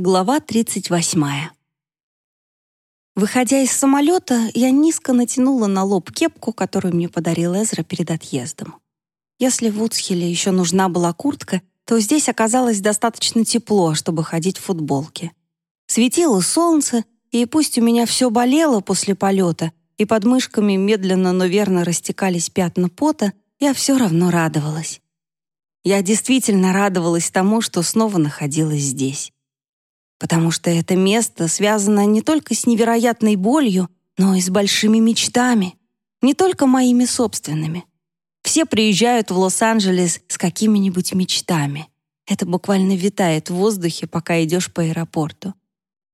Глава 38. Выходя из самолета, я низко натянула на лоб кепку, которую мне подарил Эзра перед отъездом. Если в Уцхеле еще нужна была куртка, то здесь оказалось достаточно тепло, чтобы ходить в футболке. Светило солнце, и пусть у меня все болело после полета, и под мышками медленно, но верно растекались пятна пота, я все равно радовалась. Я действительно радовалась тому, что снова находилась здесь потому что это место связано не только с невероятной болью, но и с большими мечтами, не только моими собственными. Все приезжают в Лос-Анджелес с какими-нибудь мечтами. Это буквально витает в воздухе, пока идешь по аэропорту.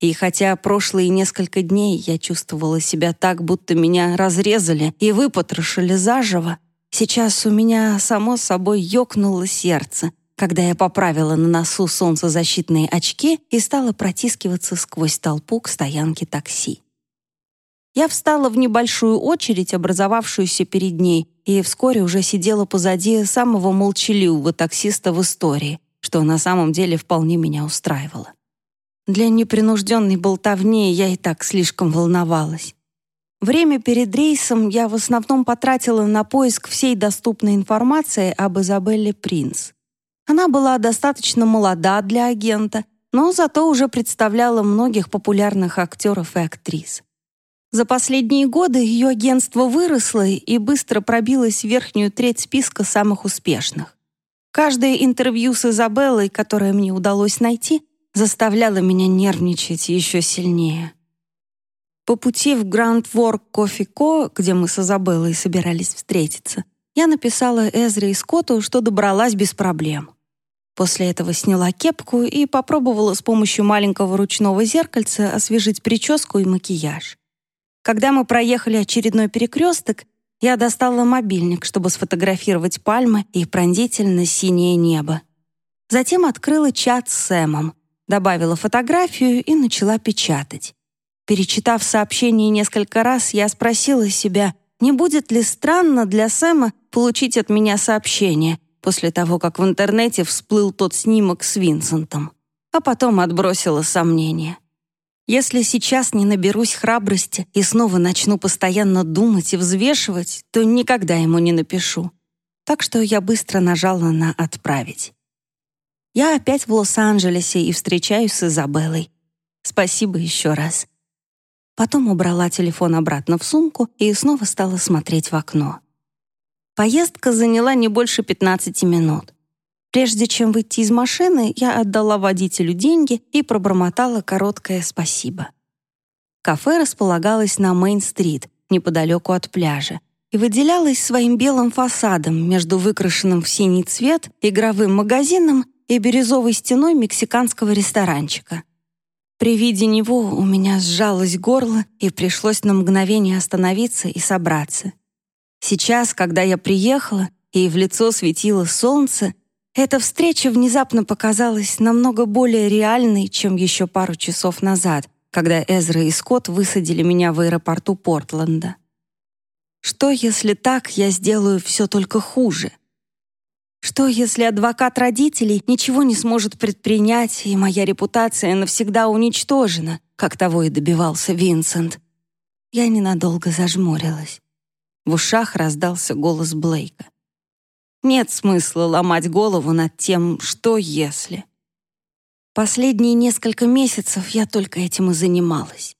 И хотя прошлые несколько дней я чувствовала себя так, будто меня разрезали и выпотрошили заживо, сейчас у меня само собой ёкнуло сердце — когда я поправила на носу солнцезащитные очки и стала протискиваться сквозь толпу к стоянке такси. Я встала в небольшую очередь, образовавшуюся перед ней, и вскоре уже сидела позади самого молчаливого таксиста в истории, что на самом деле вполне меня устраивало. Для непринужденной болтовни я и так слишком волновалась. Время перед рейсом я в основном потратила на поиск всей доступной информации об Изабелле Принц. Она была достаточно молода для агента, но зато уже представляла многих популярных актеров и актрис. За последние годы ее агентство выросло и быстро пробилось в верхнюю треть списка самых успешных. Каждое интервью с Изабеллой, которое мне удалось найти, заставляло меня нервничать еще сильнее. По пути в Grand Fork Coffee Co., где мы с Изабеллой собирались встретиться, я написала Эзре и Скотту, что добралась без проблем. После этого сняла кепку и попробовала с помощью маленького ручного зеркальца освежить прическу и макияж. Когда мы проехали очередной перекресток, я достала мобильник, чтобы сфотографировать пальмы и пронзительно синее небо. Затем открыла чат с Сэмом, добавила фотографию и начала печатать. Перечитав сообщение несколько раз, я спросила себя, не будет ли странно для Сэма получить от меня сообщение, после того, как в интернете всплыл тот снимок с Винсентом, а потом отбросила сомнения. Если сейчас не наберусь храбрости и снова начну постоянно думать и взвешивать, то никогда ему не напишу. Так что я быстро нажала на «Отправить». Я опять в Лос-Анджелесе и встречаюсь с Изабеллой. Спасибо еще раз. Потом убрала телефон обратно в сумку и снова стала смотреть в окно. Поездка заняла не больше 15 минут. Прежде чем выйти из машины, я отдала водителю деньги и пробормотала короткое «спасибо». Кафе располагалось на Мейн-стрит, неподалеку от пляжа, и выделялось своим белым фасадом между выкрашенным в синий цвет игровым магазином и бирюзовой стеной мексиканского ресторанчика. При виде него у меня сжалось горло, и пришлось на мгновение остановиться и собраться. Сейчас, когда я приехала, и в лицо светило солнце, эта встреча внезапно показалась намного более реальной, чем еще пару часов назад, когда Эзра и Скотт высадили меня в аэропорту Портленда. Что, если так я сделаю все только хуже? Что, если адвокат родителей ничего не сможет предпринять, и моя репутация навсегда уничтожена, как того и добивался Винсент? Я ненадолго зажмурилась. В ушах раздался голос Блейка. Нет смысла ломать голову над тем, что если. Последние несколько месяцев я только этим и занималась.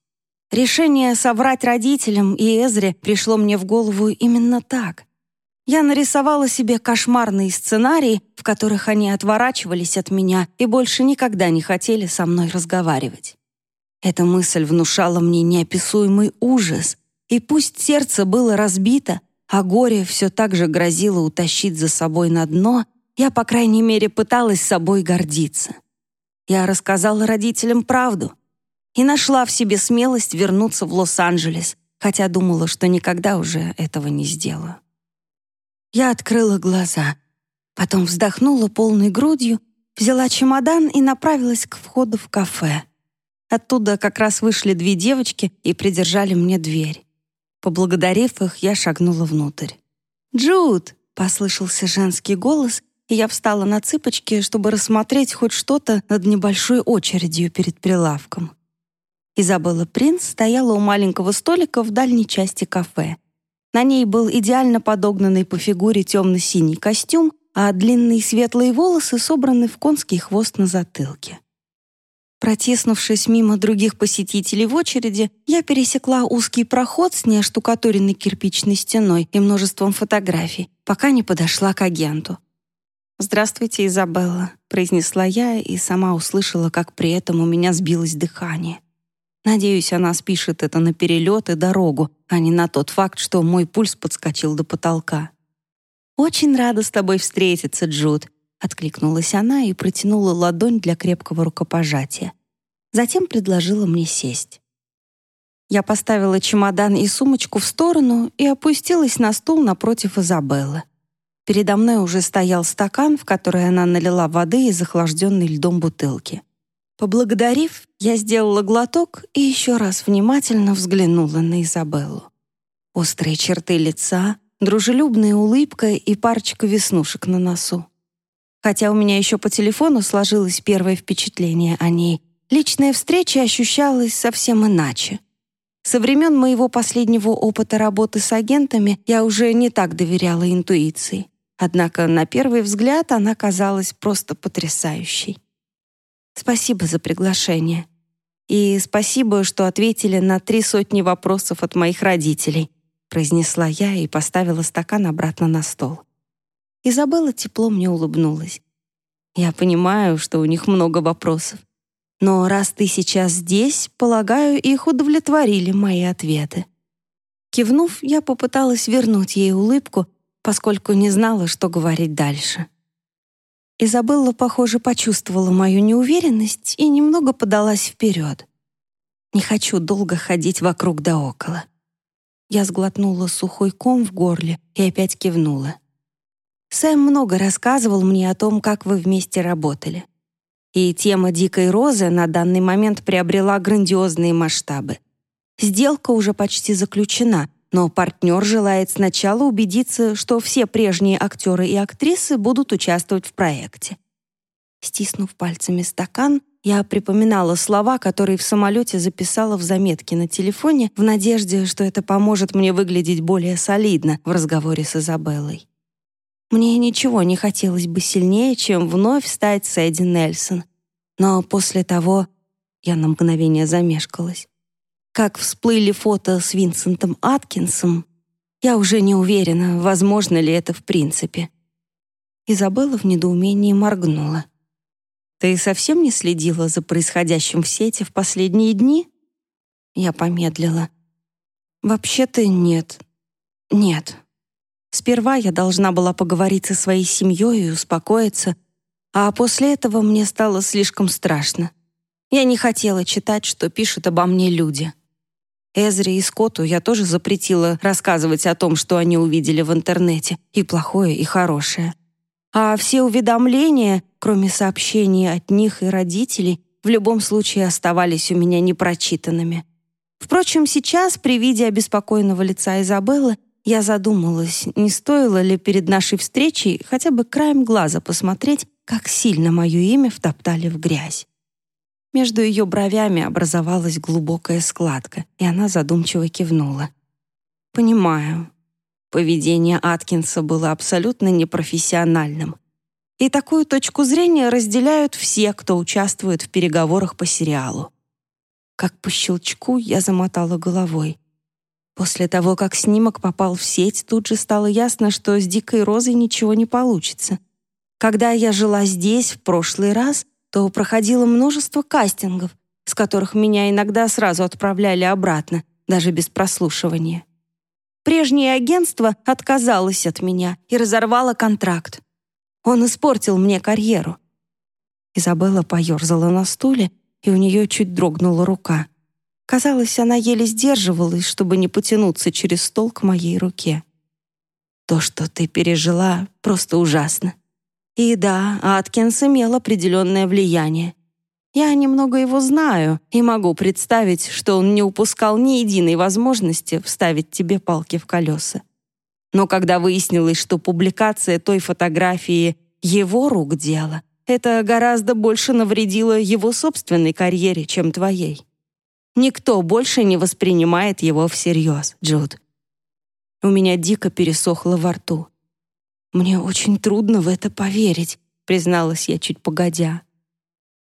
Решение соврать родителям и Эзре пришло мне в голову именно так. Я нарисовала себе кошмарные сценарии, в которых они отворачивались от меня и больше никогда не хотели со мной разговаривать. Эта мысль внушала мне неописуемый ужас, и пусть сердце было разбито, а горе все так же грозило утащить за собой на дно, я, по крайней мере, пыталась собой гордиться. Я рассказала родителям правду и нашла в себе смелость вернуться в Лос-Анджелес, хотя думала, что никогда уже этого не сделаю. Я открыла глаза, потом вздохнула полной грудью, взяла чемодан и направилась к входу в кафе. Оттуда как раз вышли две девочки и придержали мне дверь. Поблагодарив их, я шагнула внутрь. «Джуд!» — послышался женский голос, и я встала на цыпочки, чтобы рассмотреть хоть что-то над небольшой очередью перед прилавком. Изабелла Принц стояла у маленького столика в дальней части кафе. На ней был идеально подогнанный по фигуре темно-синий костюм, а длинные светлые волосы собраны в конский хвост на затылке. Протиснувшись мимо других посетителей в очереди, я пересекла узкий проход с неоштукатуренной кирпичной стеной и множеством фотографий, пока не подошла к агенту. «Здравствуйте, Изабелла», — произнесла я и сама услышала, как при этом у меня сбилось дыхание. Надеюсь, она спишет это на перелет и дорогу, а не на тот факт, что мой пульс подскочил до потолка. «Очень рада с тобой встретиться, Джуд», Откликнулась она и протянула ладонь для крепкого рукопожатия. Затем предложила мне сесть. Я поставила чемодан и сумочку в сторону и опустилась на стул напротив Изабеллы. Передо мной уже стоял стакан, в который она налила воды из охлажденной льдом бутылки. Поблагодарив, я сделала глоток и еще раз внимательно взглянула на Изабеллу. Острые черты лица, дружелюбная улыбка и парочка веснушек на носу. Хотя у меня еще по телефону сложилось первое впечатление о ней, личная встреча ощущалась совсем иначе. Со времен моего последнего опыта работы с агентами я уже не так доверяла интуиции. Однако на первый взгляд она казалась просто потрясающей. Спасибо за приглашение. И спасибо, что ответили на три сотни вопросов от моих родителей, произнесла я и поставила стакан обратно на стол. Изабелла тепло мне улыбнулась. «Я понимаю, что у них много вопросов. Но раз ты сейчас здесь, полагаю, их удовлетворили мои ответы». Кивнув, я попыталась вернуть ей улыбку, поскольку не знала, что говорить дальше. Изабелла, похоже, почувствовала мою неуверенность и немного подалась вперед. Не хочу долго ходить вокруг да около. Я сглотнула сухой ком в горле и опять кивнула. Сэм много рассказывал мне о том, как вы вместе работали. И тема «Дикой розы» на данный момент приобрела грандиозные масштабы. Сделка уже почти заключена, но партнер желает сначала убедиться, что все прежние актеры и актрисы будут участвовать в проекте. Стиснув пальцами стакан, я припоминала слова, которые в самолете записала в заметке на телефоне в надежде, что это поможет мне выглядеть более солидно в разговоре с Изабеллой. Мне ничего не хотелось бы сильнее, чем вновь стать Сэдди Нельсон. Но после того я на мгновение замешкалась. Как всплыли фото с Винсентом Аткинсом, я уже не уверена, возможно ли это в принципе. Изабелла в недоумении моргнула. «Ты совсем не следила за происходящим в сети в последние дни?» Я помедлила. «Вообще-то нет. Нет». Сперва я должна была поговорить со своей семьей и успокоиться, а после этого мне стало слишком страшно. Я не хотела читать, что пишут обо мне люди. Эзре и Скотту я тоже запретила рассказывать о том, что они увидели в интернете, и плохое, и хорошее. А все уведомления, кроме сообщений от них и родителей, в любом случае оставались у меня непрочитанными. Впрочем, сейчас, при виде обеспокоенного лица Изабеллы, я задумалась, не стоило ли перед нашей встречей хотя бы краем глаза посмотреть, как сильно мое имя втоптали в грязь. Между ее бровями образовалась глубокая складка, и она задумчиво кивнула. «Понимаю. Поведение Аткинса было абсолютно непрофессиональным. И такую точку зрения разделяют все, кто участвует в переговорах по сериалу. Как по щелчку я замотала головой. После того, как снимок попал в сеть, тут же стало ясно, что с Дикой Розой ничего не получится. Когда я жила здесь в прошлый раз, то проходило множество кастингов, с которых меня иногда сразу отправляли обратно, даже без прослушивания. Прежнее агентство отказалось от меня и разорвало контракт. Он испортил мне карьеру. Изабелла поерзала на стуле, и у нее чуть дрогнула рука — Казалось, она еле сдерживалась, чтобы не потянуться через стол к моей руке. То, что ты пережила, просто ужасно. И да, Аткинс имел определенное влияние. Я немного его знаю и могу представить, что он не упускал ни единой возможности вставить тебе палки в колеса. Но когда выяснилось, что публикация той фотографии его рук дело. Это гораздо больше навредило его собственной карьере, чем твоей. Никто больше не воспринимает его всерьез, Джуд. У меня дико пересохло во рту. «Мне очень трудно в это поверить», — призналась я чуть погодя.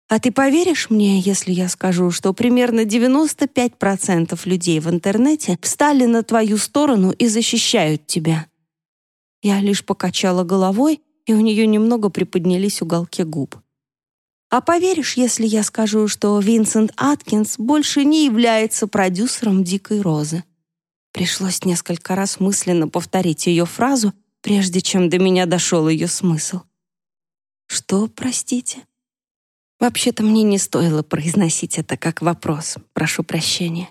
«А ты поверишь мне, если я скажу, что примерно 95% людей в интернете встали на твою сторону и защищают тебя?» Я лишь покачала головой, и у нее немного приподнялись уголки губ. «А поверишь, если я скажу, что Винсент Аткинс больше не является продюсером «Дикой розы»?» Пришлось несколько раз мысленно повторить ее фразу, прежде чем до меня дошел ее смысл. «Что, простите?» Вообще-то мне не стоило произносить это как вопрос. Прошу прощения.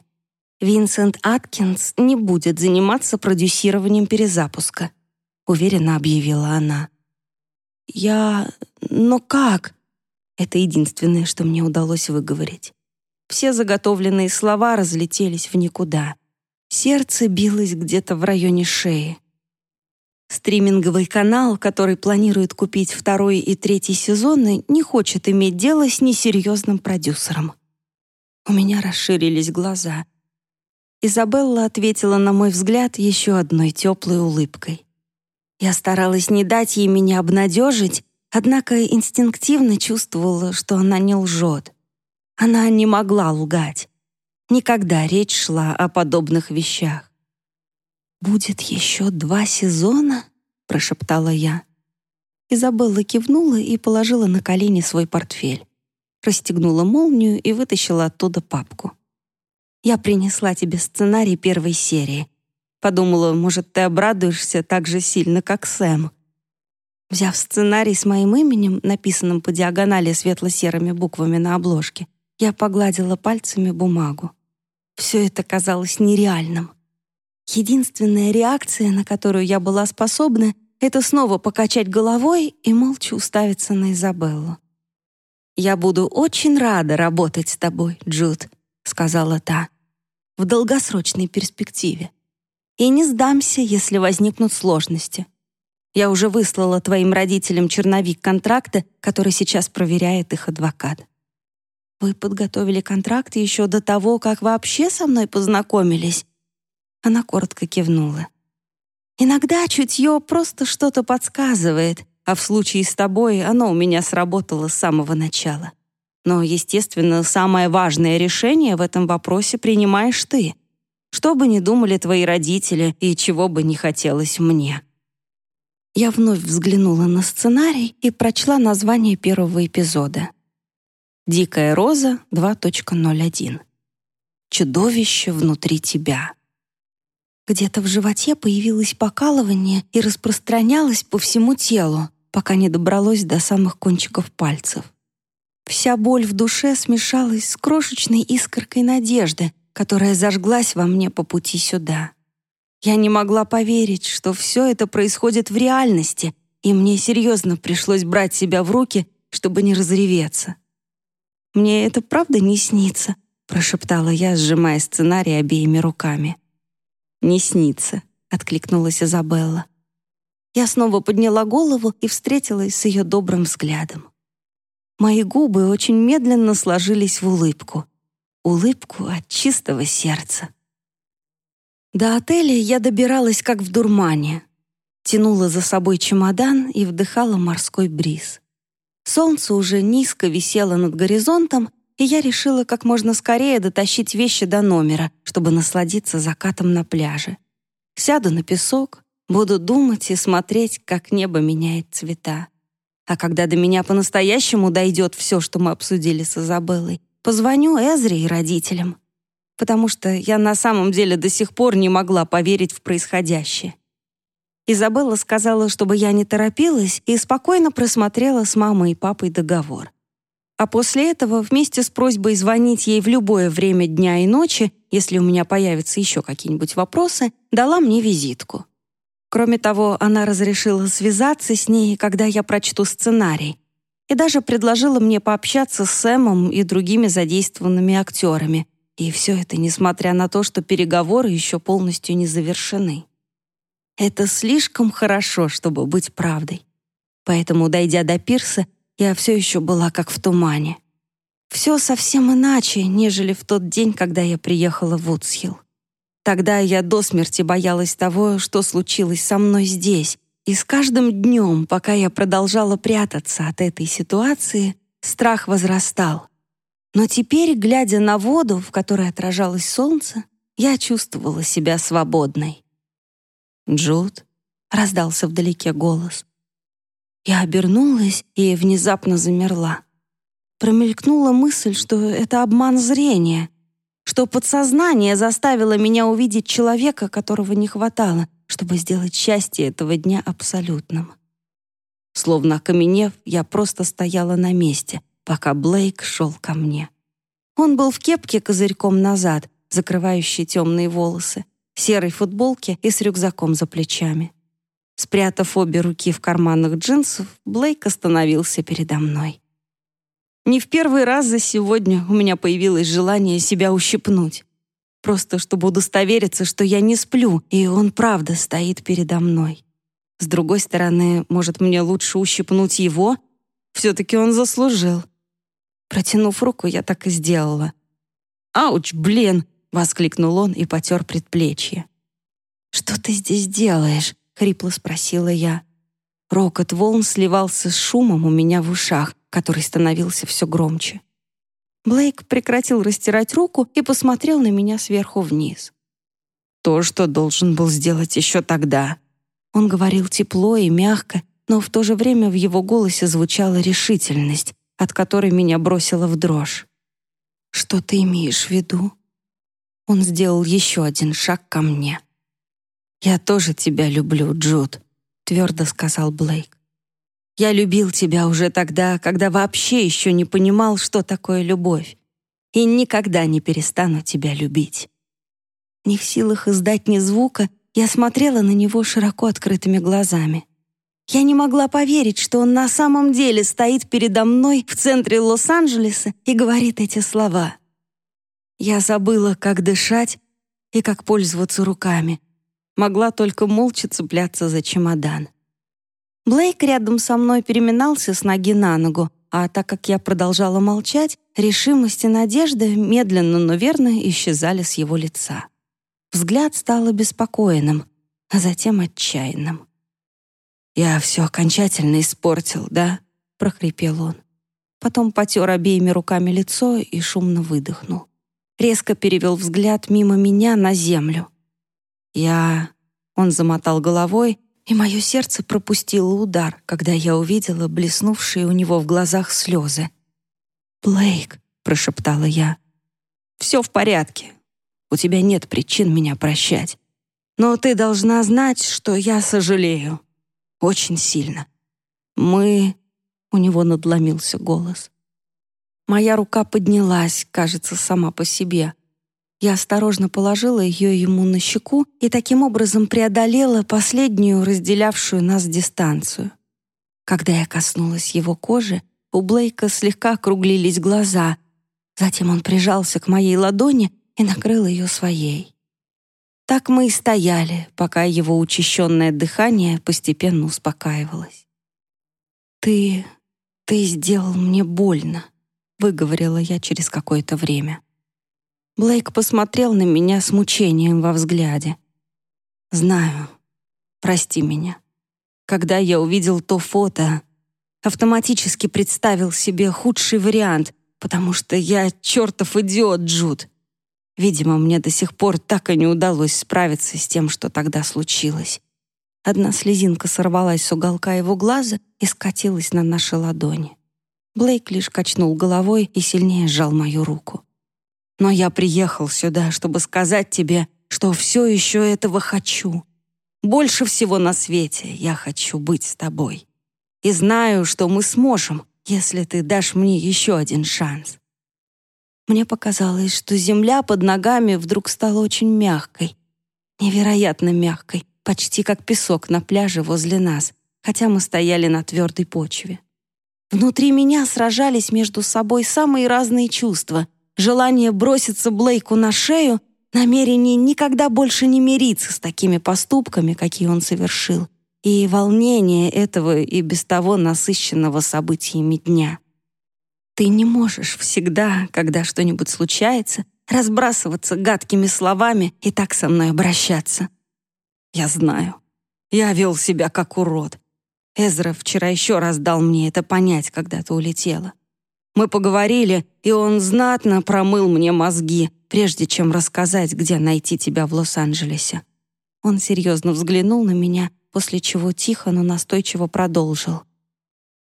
Винсент Аткинс не будет заниматься продюсированием перезапуска, уверенно объявила она. Я... Но как? Это единственное, что мне удалось выговорить. Все заготовленные слова разлетелись в никуда. Сердце билось где-то в районе шеи. Стриминговый канал, который планирует купить второй и третий сезоны, не хочет иметь дело с несерьезным продюсером. У меня расширились глаза. Изабелла ответила на мой взгляд еще одной теплой улыбкой. Я старалась не дать ей меня обнадежить, однако инстинктивно чувствовала, что она не лжет. Она не могла лгать. Никогда речь шла о подобных вещах. «Будет еще два сезона?» — прошептала я. Изабелла кивнула и положила на колени свой портфель. Расстегнула молнию и вытащила оттуда папку. «Я принесла тебе сценарий первой серии. Подумала, может, ты обрадуешься так же сильно, как Сэм». Взяв сценарий с моим именем, написанным по диагонали светло-серыми буквами на обложке, я погладила пальцами бумагу. Все это казалось нереальным. Единственная реакция, на которую я была способна, это снова покачать головой и молча уставиться на Изабеллу. «Я буду очень рада работать с тобой, Джуд», — сказала та, — «в долгосрочной перспективе. И не сдамся, если возникнут сложности. Я уже выслала твоим родителям черновик контракта, который сейчас проверяет их адвокат». «Вы подготовили контракт еще до того, как вообще со мной познакомились?» Она коротко кивнула. «Иногда чутье просто что-то подсказывает, а в случае с тобой оно у меня сработало с самого начала. Но, естественно, самое важное решение в этом вопросе принимаешь ты. Что бы ни думали твои родители и чего бы не хотелось мне». Я вновь взглянула на сценарий и прочла название первого эпизода. «Дикая роза 2.01. Чудовище внутри тебя». Где-то в животе появилось покалывание и распространялось по всему телу, пока не добралось до самых кончиков пальцев. Вся боль в душе смешалась с крошечной искоркой надежды, которая зажглась во мне по пути сюда. Я не могла поверить, что все это происходит в реальности, и мне серьезно пришлось брать себя в руки, чтобы не разреветься. «Мне это правда не снится?» — прошептала я, сжимая сценарий обеими руками. «Не снится», — откликнулась Изабелла. Я снова подняла голову и встретилась с ее добрым взглядом. Мои губы очень медленно сложились в улыбку. Улыбку от чистого сердца. До отеля я добиралась как в дурмане. Тянула за собой чемодан и вдыхала морской бриз. Солнце уже низко висело над горизонтом, и я решила как можно скорее дотащить вещи до номера, чтобы насладиться закатом на пляже. Сяду на песок, буду думать и смотреть, как небо меняет цвета. А когда до меня по-настоящему дойдет все, что мы обсудили с Изабеллой, позвоню Эзре и родителям. Потому что я на самом деле до сих пор не могла поверить в происходящее. Изабелла сказала, чтобы я не торопилась и спокойно просмотрела с мамой и папой договор. А после этого, вместе с просьбой звонить ей в любое время дня и ночи, если у меня появятся еще какие-нибудь вопросы, дала мне визитку. Кроме того, она разрешила связаться с ней, когда я прочту сценарий, и даже предложила мне пообщаться с Сэмом и другими задействованными актерами. И все это несмотря на то, что переговоры еще полностью не завершены. Это слишком хорошо, чтобы быть правдой. Поэтому, дойдя до пирса, я все еще была как в тумане. Все совсем иначе, нежели в тот день, когда я приехала в Вудсхилл. Тогда я до смерти боялась того, что случилось со мной здесь, и с каждым днем, пока я продолжала прятаться от этой ситуации, страх возрастал. Но теперь, глядя на воду, в которой отражалось солнце, я чувствовала себя свободной. «Джуд?» — раздался вдалеке голос. Я обернулась и внезапно замерла. Промелькнула мысль, что это обман зрения, что подсознание заставило меня увидеть человека, которого не хватало, чтобы сделать счастье этого дня абсолютным. Словно окаменев, я просто стояла на месте, пока Блейк шел ко мне. Он был в кепке козырьком назад, закрывающей темные волосы, серой футболке и с рюкзаком за плечами. Спрятав обе руки в карманах джинсов, Блейк остановился передо мной. Не в первый раз за сегодня у меня появилось желание себя ущипнуть. Просто чтобы удостовериться, что я не сплю, и он правда стоит передо мной. С другой стороны, может, мне лучше ущипнуть его? Все-таки он заслужил. Протянув руку, я так и сделала. «Ауч, блин!» — воскликнул он и потер предплечье. «Что ты здесь делаешь?» — хрипло спросила я. Рокот волн сливался с шумом у меня в ушах, который становился все громче. Блейк прекратил растирать руку и посмотрел на меня сверху вниз. «То, что должен был сделать еще тогда». Он говорил тепло и мягко, но в то же время в его голосе звучала решительность, от которой меня бросило в дрожь. «Что ты имеешь в виду?» Он сделал еще один шаг ко мне. «Я тоже тебя люблю, Джуд», — твердо сказал Блейк. «Я любил тебя уже тогда, когда вообще еще не понимал, что такое любовь, и никогда не перестану тебя любить». Не в силах издать ни звука, я смотрела на него широко открытыми глазами. Я не могла поверить, что он на самом деле стоит передо мной в центре Лос-Анджелеса и говорит эти слова. Я забыла, как дышать и как пользоваться руками, могла только молча цепляться за чемодан. Блейк рядом со мной переминался с ноги на ногу, а так как я продолжала молчать, решимость и надежда медленно, но верно исчезали с его лица. Взгляд стал обеспокоенным, а затем отчаянным. «Я все окончательно испортил, да?» — прохрипел он. Потом потер обеими руками лицо и шумно выдохнул. Резко перевел взгляд мимо меня на землю. «Я...» Он замотал головой, и мое сердце пропустило удар, когда я увидела блеснувшие у него в глазах слезы. «Блейк», — прошептала я, — «все в порядке. У тебя нет причин меня прощать. Но ты должна знать, что я сожалею. Очень сильно. Мы...» У него надломился голос. Моя рука поднялась, кажется, сама по себе. Я осторожно положила ее ему на щеку и таким образом преодолела последнюю разделявшую нас дистанцию. Когда я коснулась его кожи, у Блейка слегка округлились глаза. Затем он прижался к моей ладони и накрыл ее своей. Так мы и стояли, пока его учащенное дыхание постепенно успокаивалось. «Ты... ты сделал мне больно», — выговорила я через какое-то время. Блейк посмотрел на меня с мучением во взгляде. «Знаю. Прости меня. Когда я увидел то фото, автоматически представил себе худший вариант, потому что я чертов идиот, Джуд. Видимо, мне до сих пор так и не удалось справиться с тем, что тогда случилось. Одна слезинка сорвалась с уголка его глаза и скатилась на наши ладони. Блейк лишь качнул головой и сильнее сжал мою руку. Но я приехал сюда, чтобы сказать тебе, что все еще этого хочу. Больше всего на свете я хочу быть с тобой. И знаю, что мы сможем, если ты дашь мне еще один шанс. Мне показалось, что земля под ногами вдруг стала очень мягкой. Невероятно мягкой, почти как песок на пляже возле нас, хотя мы стояли на твердой почве. Внутри меня сражались между собой самые разные чувства, желание броситься Блейку на шею, намерение никогда больше не мириться с такими поступками, какие он совершил, и волнение этого и без того насыщенного событиями дня. Ты не можешь всегда, когда что-нибудь случается, разбрасываться гадкими словами и так со мной обращаться. Я знаю. Я вел себя как урод. Эзра вчера еще раз дал мне это понять, когда ты улетела. Мы поговорили, и он знатно промыл мне мозги, прежде чем рассказать, где найти тебя в Лос-Анджелесе. Он серьезно взглянул на меня, после чего тихо, но настойчиво продолжил.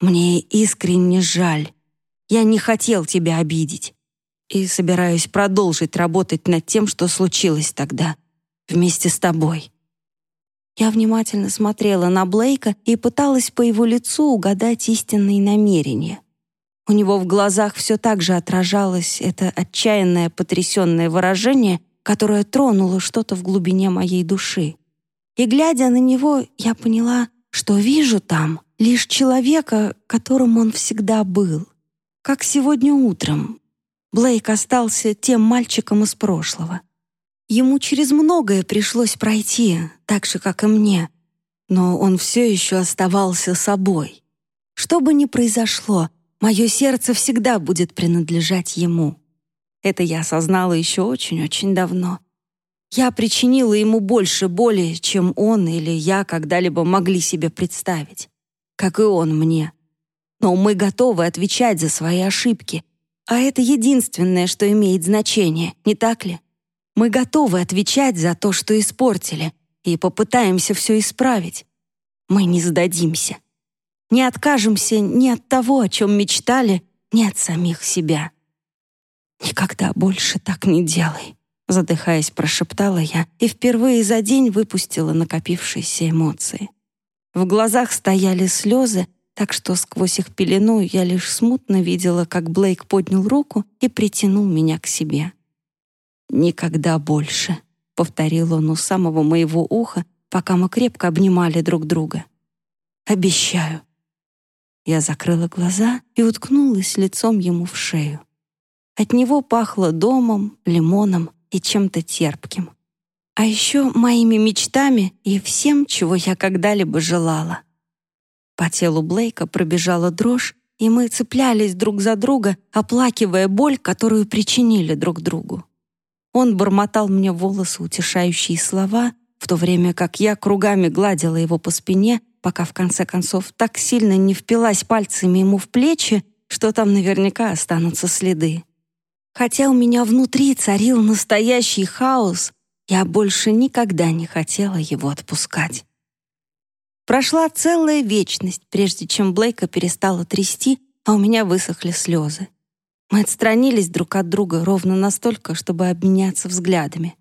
«Мне искренне жаль. Я не хотел тебя обидеть. И собираюсь продолжить работать над тем, что случилось тогда, вместе с тобой». Я внимательно смотрела на Блейка и пыталась по его лицу угадать истинные намерения. У него в глазах все так же отражалось это отчаянное, потрясенное выражение, которое тронуло что-то в глубине моей души. И, глядя на него, я поняла, что вижу там лишь человека, которым он всегда был. Как сегодня утром. Блейк остался тем мальчиком из прошлого. Ему через многое пришлось пройти, так же, как и мне. Но он все еще оставался собой. Что бы ни произошло, мое сердце всегда будет принадлежать ему. Это я осознала еще очень-очень давно. Я причинила ему больше боли, чем он или я когда-либо могли себе представить. Как и он мне. Но мы готовы отвечать за свои ошибки. А это единственное, что имеет значение, не так ли? Мы готовы отвечать за то, что испортили, и попытаемся все исправить. Мы не сдадимся. Не откажемся ни от того, о чем мечтали, ни от самих себя. «Никогда больше так не делай», — задыхаясь, прошептала я и впервые за день выпустила накопившиеся эмоции. В глазах стояли слезы, так что сквозь их пелену я лишь смутно видела, как Блейк поднял руку и притянул меня к себе. «Никогда больше», — повторил он у самого моего уха, пока мы крепко обнимали друг друга. «Обещаю». Я закрыла глаза и уткнулась лицом ему в шею. От него пахло домом, лимоном и чем-то терпким. А еще моими мечтами и всем, чего я когда-либо желала. По телу Блейка пробежала дрожь, и мы цеплялись друг за друга, оплакивая боль, которую причинили друг другу. Он бормотал мне в волосы утешающие слова, в то время как я кругами гладила его по спине, пока в конце концов так сильно не впилась пальцами ему в плечи, что там наверняка останутся следы. Хотя у меня внутри царил настоящий хаос, я больше никогда не хотела его отпускать. Прошла целая вечность, прежде чем Блейка перестала трясти, а у меня высохли слезы. Мы отстранились друг от друга ровно настолько, чтобы обменяться взглядами.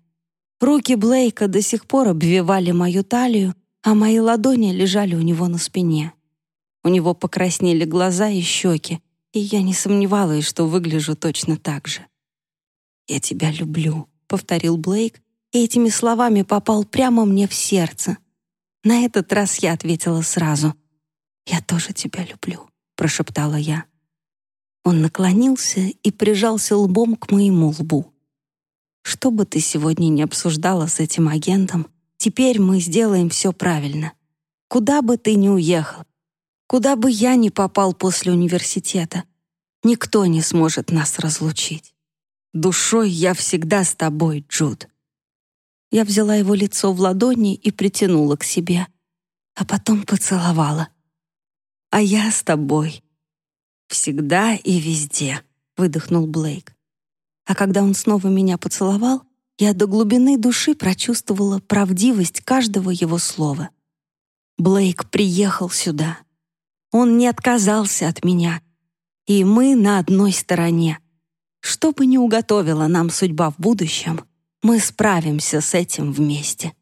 Руки Блейка до сих пор обвивали мою талию, а мои ладони лежали у него на спине. У него покраснели глаза и щеки, и я не сомневалась, что выгляжу точно так же. «Я тебя люблю», — повторил Блейк, и этими словами попал прямо мне в сердце. На этот раз я ответила сразу. «Я тоже тебя люблю», — прошептала я. Он наклонился и прижался лбом к моему лбу. «Что бы ты сегодня ни обсуждала с этим агентом, теперь мы сделаем все правильно. Куда бы ты ни уехал, куда бы я ни попал после университета, никто не сможет нас разлучить. Душой я всегда с тобой, Джуд». Я взяла его лицо в ладони и притянула к себе, а потом поцеловала. «А я с тобой», «Всегда и везде», — выдохнул Блейк. А когда он снова меня поцеловал, я до глубины души прочувствовала правдивость каждого его слова. Блейк приехал сюда. Он не отказался от меня. И мы на одной стороне. Что бы ни уготовила нам судьба в будущем, мы справимся с этим вместе.